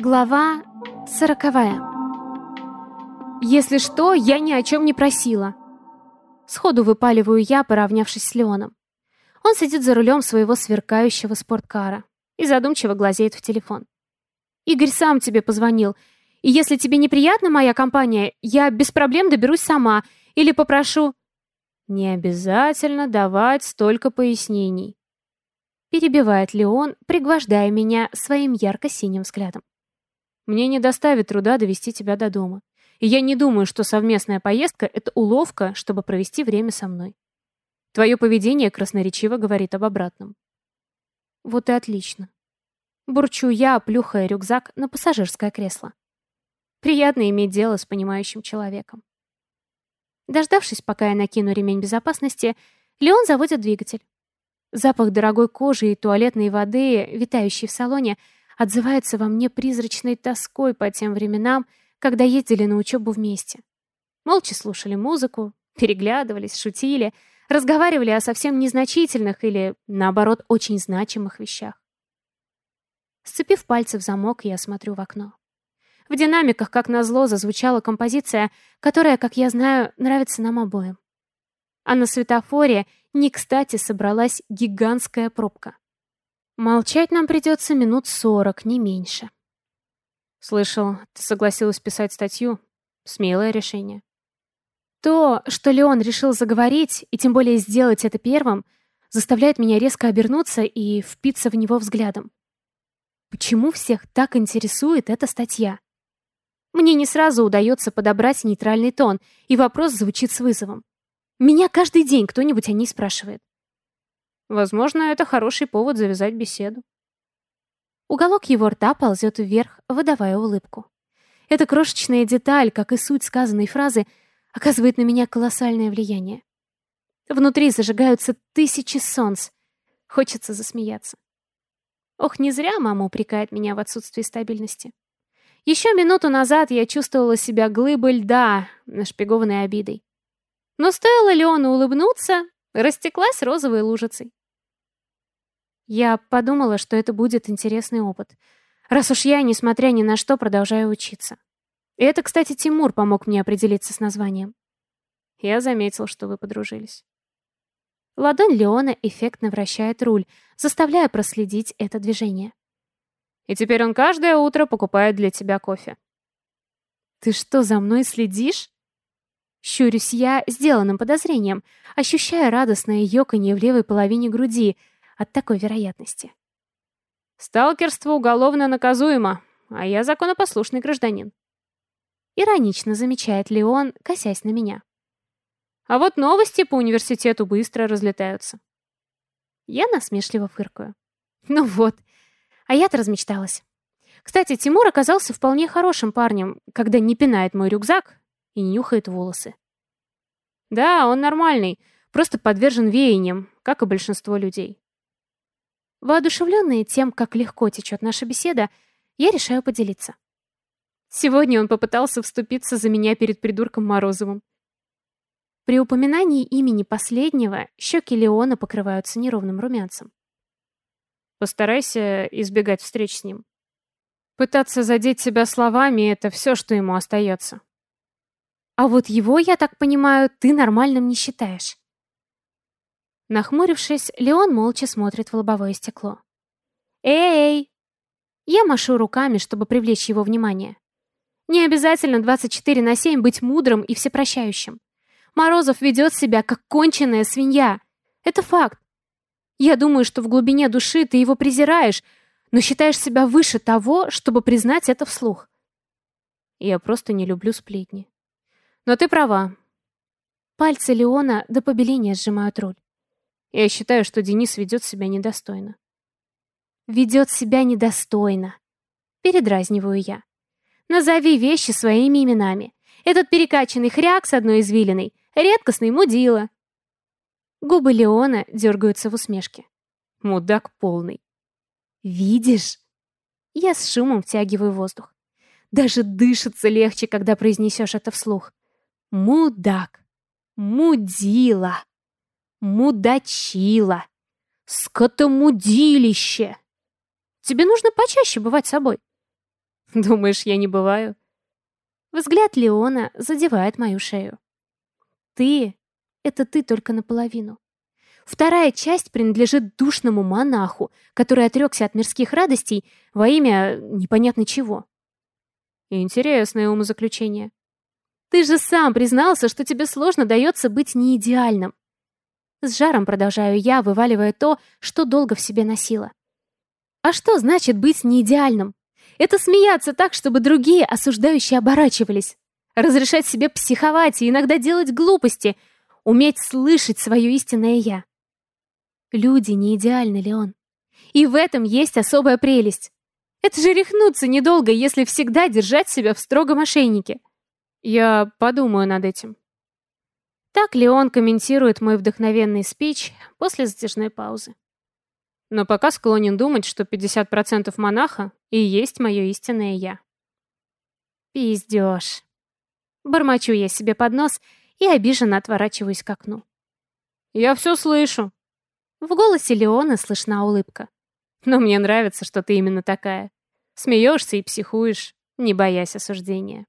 Глава сороковая. «Если что, я ни о чем не просила». Сходу выпаливаю я, поравнявшись с Леоном. Он сидит за рулем своего сверкающего спорткара и задумчиво глазеет в телефон. «Игорь сам тебе позвонил, и если тебе неприятна моя компания, я без проблем доберусь сама или попрошу...» «Не обязательно давать столько пояснений», перебивает Леон, пригвождая меня своим ярко-синим взглядом. Мне не доставит труда довести тебя до дома. И я не думаю, что совместная поездка — это уловка, чтобы провести время со мной. Твое поведение красноречиво говорит об обратном. Вот и отлично. Бурчу я, плюхая рюкзак на пассажирское кресло. Приятно иметь дело с понимающим человеком. Дождавшись, пока я накину ремень безопасности, Леон заводит двигатель. Запах дорогой кожи и туалетной воды, витающий в салоне — отзывается во мне призрачной тоской по тем временам, когда ездили на учебу вместе. Молча слушали музыку, переглядывались, шутили, разговаривали о совсем незначительных или, наоборот, очень значимых вещах. Сцепив пальцы в замок, я смотрю в окно. В динамиках, как назло, зазвучала композиция, которая, как я знаю, нравится нам обоим. А на светофоре не кстати собралась гигантская пробка. Молчать нам придется минут сорок, не меньше. Слышал, ты согласилась писать статью. Смелое решение. То, что Леон решил заговорить, и тем более сделать это первым, заставляет меня резко обернуться и впиться в него взглядом. Почему всех так интересует эта статья? Мне не сразу удается подобрать нейтральный тон, и вопрос звучит с вызовом. Меня каждый день кто-нибудь о ней спрашивает. Возможно, это хороший повод завязать беседу. Уголок его рта ползет вверх, выдавая улыбку. Эта крошечная деталь, как и суть сказанной фразы, оказывает на меня колоссальное влияние. Внутри зажигаются тысячи солнц. Хочется засмеяться. Ох, не зря мама упрекает меня в отсутствии стабильности. Еще минуту назад я чувствовала себя глыбой льда, нашпигованной обидой. Но стоило Леону улыбнуться, растеклась розовой лужицей. Я подумала, что это будет интересный опыт. Раз уж я, несмотря ни на что, продолжаю учиться. И это, кстати, Тимур помог мне определиться с названием. Я заметил, что вы подружились. Ладонь Леона эффектно вращает руль, заставляя проследить это движение. И теперь он каждое утро покупает для тебя кофе. Ты что, за мной следишь? Щурюсь я сделанным подозрением, ощущая радостное ёканье в левой половине груди, от такой вероятности. «Сталкерство уголовно наказуемо, а я законопослушный гражданин». Иронично замечает Леон, косясь на меня. А вот новости по университету быстро разлетаются. Я насмешливо фыркаю. Ну вот, а я-то размечталась. Кстати, Тимур оказался вполне хорошим парнем, когда не пинает мой рюкзак и не нюхает волосы. Да, он нормальный, просто подвержен веяниям, как и большинство людей. Воодушевленная тем, как легко течет наша беседа, я решаю поделиться. Сегодня он попытался вступиться за меня перед придурком Морозовым. При упоминании имени последнего щеки Леона покрываются неровным румянцем. Постарайся избегать встреч с ним. Пытаться задеть себя словами — это все, что ему остается. А вот его, я так понимаю, ты нормальным не считаешь. Нахмурившись, Леон молча смотрит в лобовое стекло. «Эй!» Я машу руками, чтобы привлечь его внимание. Не обязательно 24 на 7 быть мудрым и всепрощающим. Морозов ведет себя как конченая свинья. Это факт. Я думаю, что в глубине души ты его презираешь, но считаешь себя выше того, чтобы признать это вслух. Я просто не люблю сплетни. Но ты права. Пальцы Леона до побеления сжимают руль. Я считаю, что Денис ведет себя недостойно. Ведет себя недостойно. Передразниваю я. Назови вещи своими именами. Этот перекачанный хряк с одной извилиной. Редкостный мудила. Губы Леона дергаются в усмешке. Мудак полный. Видишь? Я с шумом втягиваю воздух. Даже дышится легче, когда произнесешь это вслух. Мудак. Мудила мудачила, скотомудилище. Тебе нужно почаще бывать собой. Думаешь, я не бываю? Взгляд Леона задевает мою шею. Ты — это ты только наполовину. Вторая часть принадлежит душному монаху, который отрекся от мирских радостей во имя непонятно чего. Интересное умозаключение. Ты же сам признался, что тебе сложно дается быть неидеальным. С жаром продолжаю я, вываливая то, что долго в себе носила. А что значит быть неидеальным? Это смеяться так, чтобы другие осуждающие оборачивались. Разрешать себе психовать и иногда делать глупости. Уметь слышать свое истинное «я». Люди не идеальны, Леон. И в этом есть особая прелесть. Это же рехнуться недолго, если всегда держать себя в строгом ошейнике. Я подумаю над этим. Так Леон комментирует мой вдохновенный спич после затяжной паузы. Но пока склонен думать, что 50% монаха и есть мое истинное «я». Пиздёж. Бормочу я себе под нос и обиженно отворачиваюсь к окну. «Я все слышу», в голосе Леона слышна улыбка. Но мне нравится, что ты именно такая. Смеешься и психуешь, не боясь осуждения.